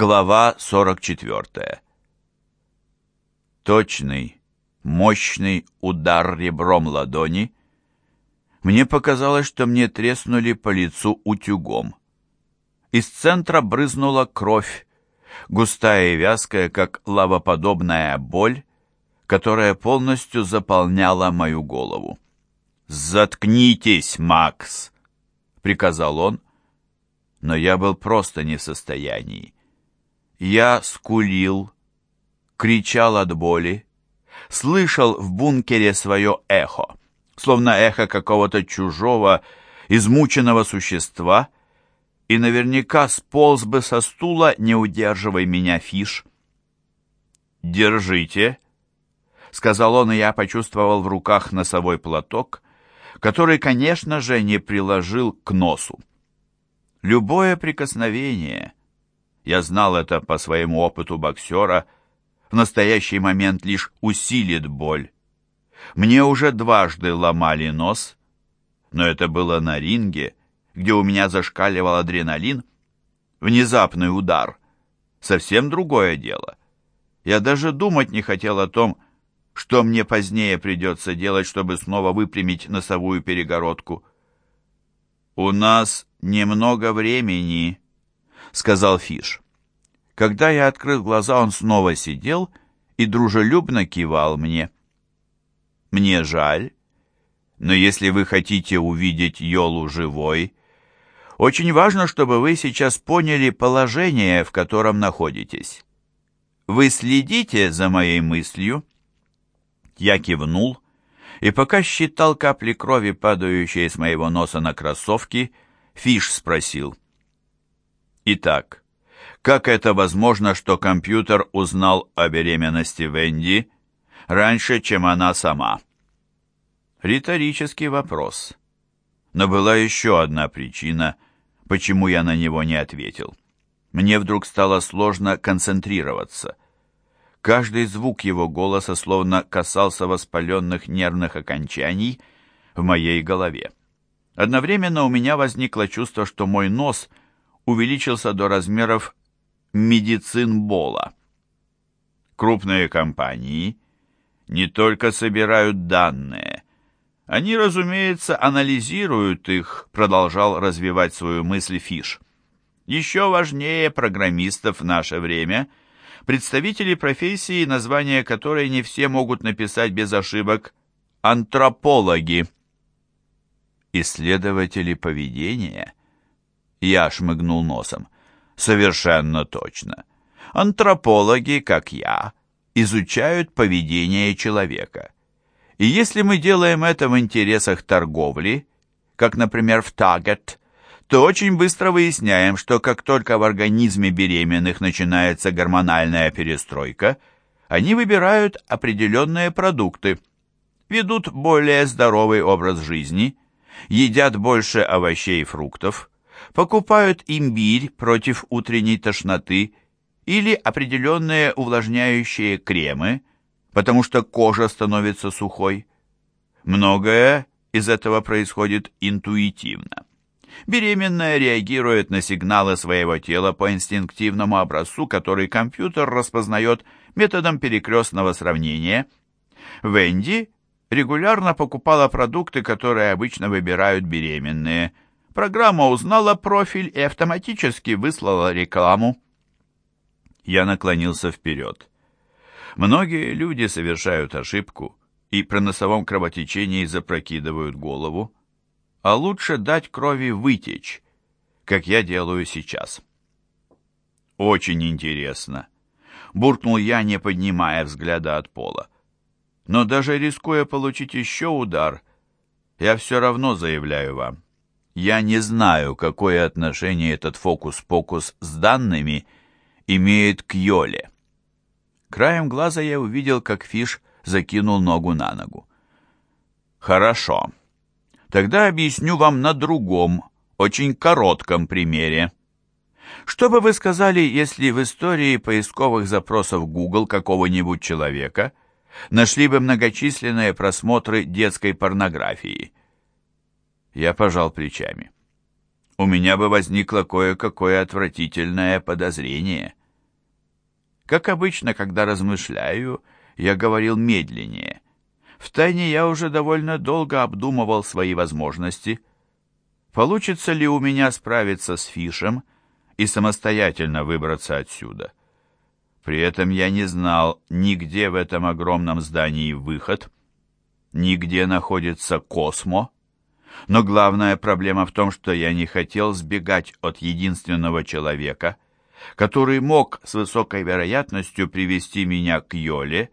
Глава 44. Точный, мощный удар ребром ладони. Мне показалось, что мне треснули по лицу утюгом. Из центра брызнула кровь, густая и вязкая, как лавоподобная боль, которая полностью заполняла мою голову. «Заткнитесь, Макс!» — приказал он, но я был просто не в состоянии. Я скулил, кричал от боли, слышал в бункере свое эхо, словно эхо какого-то чужого, измученного существа, и наверняка сполз бы со стула, не удерживай меня, Фиш. «Держите», — сказал он, и я почувствовал в руках носовой платок, который, конечно же, не приложил к носу. Любое прикосновение — я знал это по своему опыту боксера, в настоящий момент лишь усилит боль. Мне уже дважды ломали нос, но это было на ринге, где у меня зашкаливал адреналин. Внезапный удар. Совсем другое дело. Я даже думать не хотел о том, что мне позднее придется делать, чтобы снова выпрямить носовую перегородку. «У нас немного времени», — сказал Фиш. Когда я открыл глаза, он снова сидел и дружелюбно кивал мне. «Мне жаль, но если вы хотите увидеть Йолу живой, очень важно, чтобы вы сейчас поняли положение, в котором находитесь. Вы следите за моей мыслью?» Я кивнул, и пока считал капли крови, падающие с моего носа на кроссовки, Фиш спросил — Итак, как это возможно, что компьютер узнал о беременности Венди раньше, чем она сама? Риторический вопрос. Но была еще одна причина, почему я на него не ответил. Мне вдруг стало сложно концентрироваться. Каждый звук его голоса словно касался воспаленных нервных окончаний в моей голове. Одновременно у меня возникло чувство, что мой нос — увеличился до размеров медицинбола. Крупные компании не только собирают данные, они, разумеется, анализируют их, продолжал развивать свою мысль Фиш. Еще важнее программистов в наше время представители профессии, название которой не все могут написать без ошибок, антропологи. Исследователи поведения – я шмыгнул носом. Совершенно точно. Антропологи, как я, изучают поведение человека. И если мы делаем это в интересах торговли, как, например, в Target, то очень быстро выясняем, что как только в организме беременных начинается гормональная перестройка, они выбирают определенные продукты, ведут более здоровый образ жизни, едят больше овощей и фруктов, покупают имбирь против утренней тошноты или определенные увлажняющие кремы, потому что кожа становится сухой. Многое из этого происходит интуитивно. Беременная реагирует на сигналы своего тела по инстинктивному образцу, который компьютер распознает методом перекрестного сравнения. Венди регулярно покупала продукты, которые обычно выбирают беременные – Программа узнала профиль и автоматически выслала рекламу. Я наклонился вперед. Многие люди совершают ошибку и при носовом кровотечении запрокидывают голову, а лучше дать крови вытечь, как я делаю сейчас. Очень интересно, буркнул я, не поднимая взгляда от пола. Но даже рискуя получить еще удар, я все равно заявляю вам, я не знаю, какое отношение этот фокус-покус с данными имеет к Йоле. Краем глаза я увидел, как Фиш закинул ногу на ногу. Хорошо. Тогда объясню вам на другом, очень коротком примере. Что бы вы сказали, если в истории поисковых запросов Google какого-нибудь человека нашли бы многочисленные просмотры детской порнографии? Я пожал плечами. У меня бы возникло кое-какое отвратительное подозрение. Как обычно, когда размышляю, я говорил медленнее. Втайне я уже довольно долго обдумывал свои возможности. Получится ли у меня справиться с Фишем и самостоятельно выбраться отсюда? При этом я не знал, нигде в этом огромном здании выход, нигде находится Космо, но главная проблема в том, что я не хотел сбегать от единственного человека, который мог с высокой вероятностью привести меня к Йоле,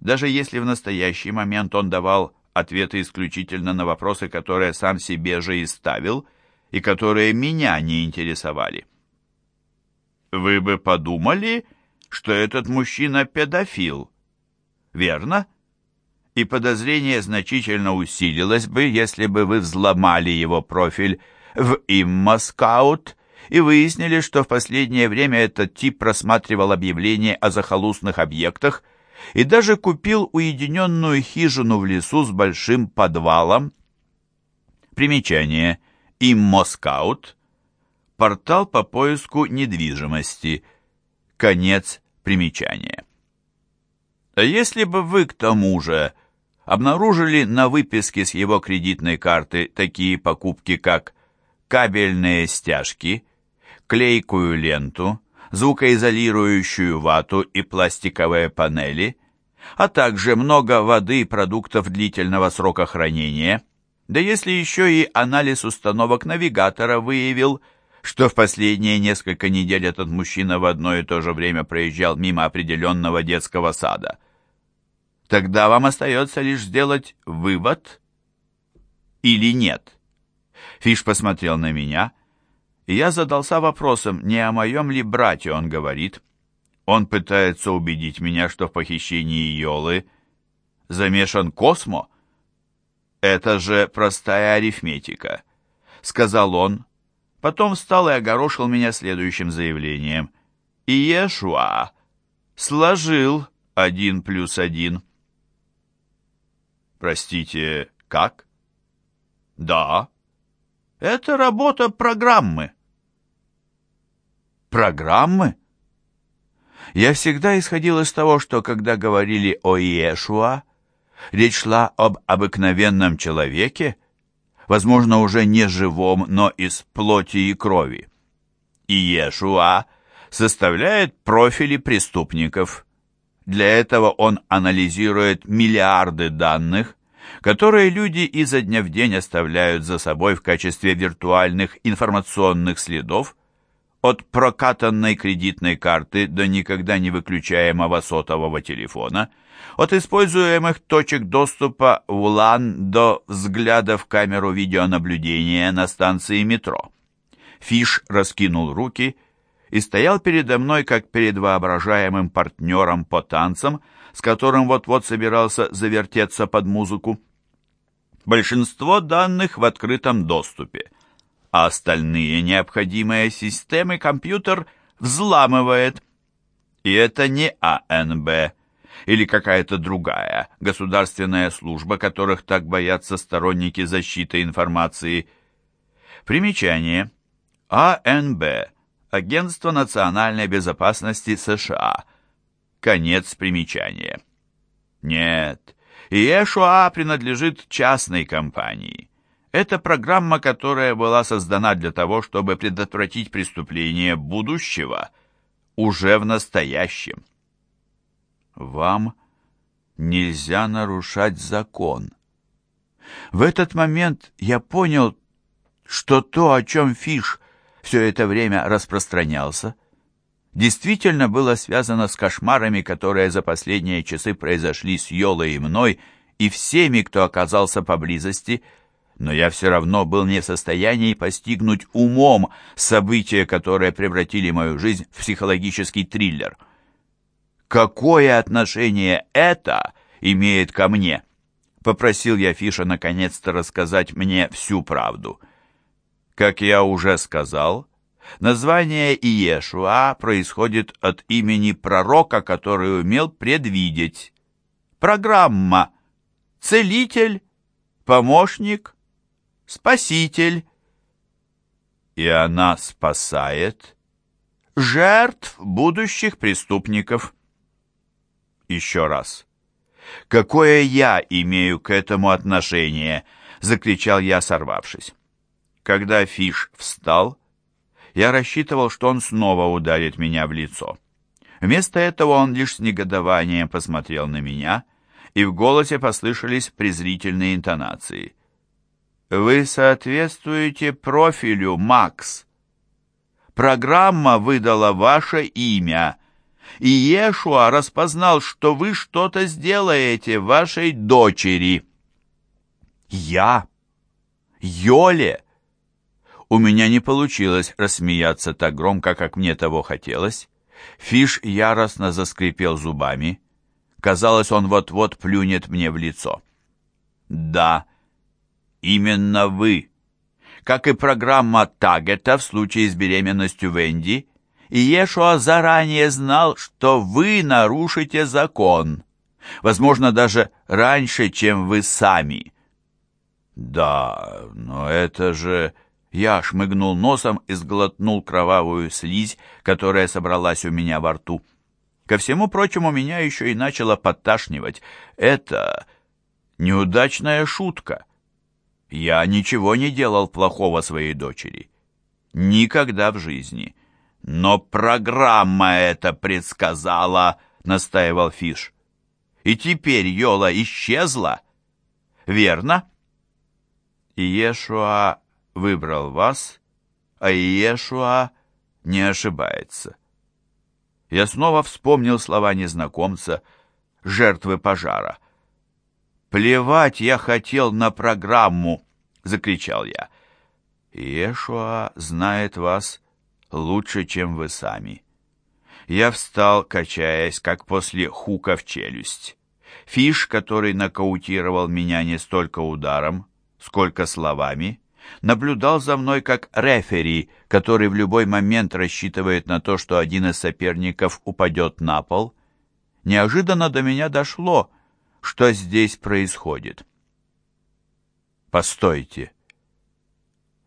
даже если в настоящий момент он давал ответы исключительно на вопросы, которые сам себе же и ставил, и которые меня не интересовали. Вы бы подумали, что этот мужчина педофил, верно? И подозрение значительно усилилось бы, если бы вы взломали его профиль в Иммаскаут и выяснили, что в последнее время этот тип просматривал объявления о захолустных объектах – и даже купил уединенную хижину в лесу с большим подвалом. Примечание. Иммоскаут. Портал по поиску недвижимости. Конец примечания. А если бы вы к тому же обнаружили на выписке с его кредитной карты такие покупки, как кабельные стяжки, клейкую ленту, звукоизолирующую вату и пластиковые панели, а также много воды и продуктов длительного срока хранения. Да если еще и анализ установок навигатора выявил, что в последние несколько недель этот мужчина в одно и то же время проезжал мимо определенного детского сада. Тогда вам остается лишь сделать вывод или нет. Фиш посмотрел на меня — и я задался вопросом, не о моем ли брате он говорит. Он пытается убедить меня, что в похищении Йолы замешан Космо. Это же простая арифметика, сказал он. Потом встал и огорошил меня следующим заявлением. Иешуа сложил один плюс один. Простите, как? Да, это работа программы программы? Я всегда исходил из того, что когда говорили о Иешуа, речь шла об обыкновенном человеке, возможно, уже не живом, но из плоти и крови. Иешуа составляет профили преступников. Для этого он анализирует миллиарды данных, которые люди изо дня в день оставляют за собой в качестве виртуальных информационных следов, от прокатанной кредитной карты до никогда не выключаемого сотового телефона, от используемых точек доступа в LAN до взгляда в камеру видеонаблюдения на станции метро. Фиш раскинул руки и стоял передо мной, как перед воображаемым партнером по танцам, с которым вот-вот собирался завертеться под музыку. Большинство данных в открытом доступе а остальные необходимые системы компьютер взламывает. И это не АНБ или какая-то другая государственная служба, которых так боятся сторонники защиты информации. Примечание. АНБ. Агентство национальной безопасности США. Конец примечания. Нет, ИЭШУА принадлежит частной компании. Это программа, которая была создана для того, чтобы предотвратить преступления будущего уже в настоящем. Вам нельзя нарушать закон. В этот момент я понял, что то, о чем Фиш все это время распространялся, действительно было связано с кошмарами, которые за последние часы произошли с Йолой и мной и всеми, кто оказался поблизости, но я все равно был не в состоянии постигнуть умом события, которые превратили мою жизнь в психологический триллер. «Какое отношение это имеет ко мне?» Попросил я Фиша наконец-то рассказать мне всю правду. Как я уже сказал, название Иешуа происходит от имени пророка, который умел предвидеть. Программа «Целитель», «Помощник», Спаситель. И она спасает жертв будущих преступников. еще раз. «Какое я имею к этому отношение?» — закричал я, сорвавшись. Когда Фиш встал, я рассчитывал, что он снова ударит меня в лицо. Вместо этого он лишь с негодованием посмотрел на меня, и в голосе послышались презрительные интонации. «Вы соответствуете профилю, Макс. Программа выдала ваше имя, и Ешуа распознал, что вы что-то сделаете вашей дочери». «Я? Йоле?» У меня не получилось рассмеяться так громко, как мне того хотелось. Фиш яростно заскрипел зубами. Казалось, он вот-вот плюнет мне в лицо. «Да, именно вы. Как и программа Тагета в случае с беременностью Венди, и Ешуа заранее знал, что вы нарушите закон. Возможно, даже раньше, чем вы сами». «Да, но это же...» Я шмыгнул носом и сглотнул кровавую слизь, которая собралась у меня во рту. Ко всему прочему, меня еще и начало подташнивать. Это неудачная шутка. Я ничего не делал плохого своей дочери. Никогда в жизни. Но программа это предсказала, настаивал Фиш. И теперь Йола исчезла. Верно? Иешуа выбрал вас, а Иешуа не ошибается. Я снова вспомнил слова незнакомца, жертвы пожара. «Плевать я хотел на программу!» — закричал я. «Иешуа знает вас лучше, чем вы сами». Я встал, качаясь, как после хука в челюсть. Фиш, который нокаутировал меня не столько ударом, сколько словами, наблюдал за мной как рефери, который в любой момент рассчитывает на то, что один из соперников упадет на пол. Неожиданно до меня дошло, что здесь происходит. «Постойте!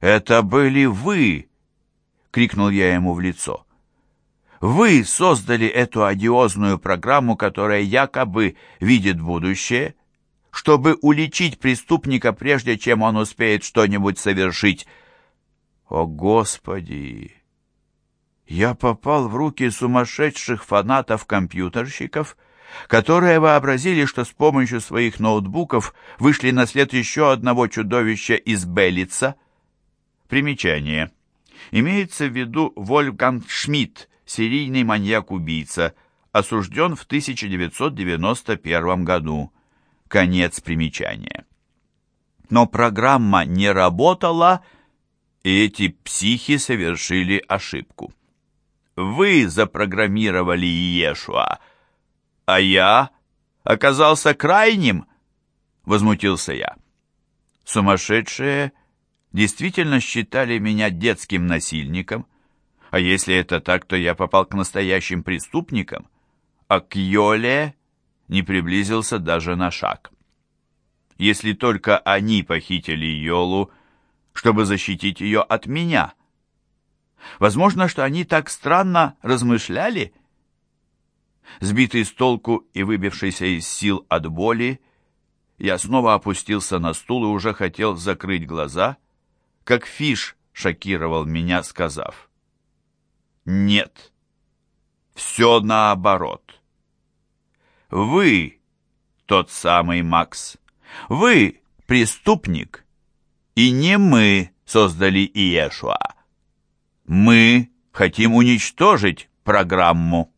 Это были вы!» — крикнул я ему в лицо. «Вы создали эту одиозную программу, которая якобы видит будущее» чтобы уличить преступника, прежде чем он успеет что-нибудь совершить. О, Господи! Я попал в руки сумасшедших фанатов-компьютерщиков, которые вообразили, что с помощью своих ноутбуков вышли на след еще одного чудовища из Беллица. Примечание. Имеется в виду Вольфганг Шмидт, серийный маньяк-убийца, осужден в 1991 году. Конец примечания. Но программа не работала, и эти психи совершили ошибку. Вы запрограммировали Иешуа, а я оказался крайним, возмутился я. Сумасшедшие действительно считали меня детским насильником, а если это так, то я попал к настоящим преступникам, а к Йоле не приблизился даже на шаг. Если только они похитили Йолу, чтобы защитить ее от меня. Возможно, что они так странно размышляли. Сбитый с толку и выбившийся из сил от боли, я снова опустился на стул и уже хотел закрыть глаза, как Фиш шокировал меня, сказав «Нет, все наоборот». Вы тот самый Макс. Вы преступник. И не мы создали Иешуа. Мы хотим уничтожить программу.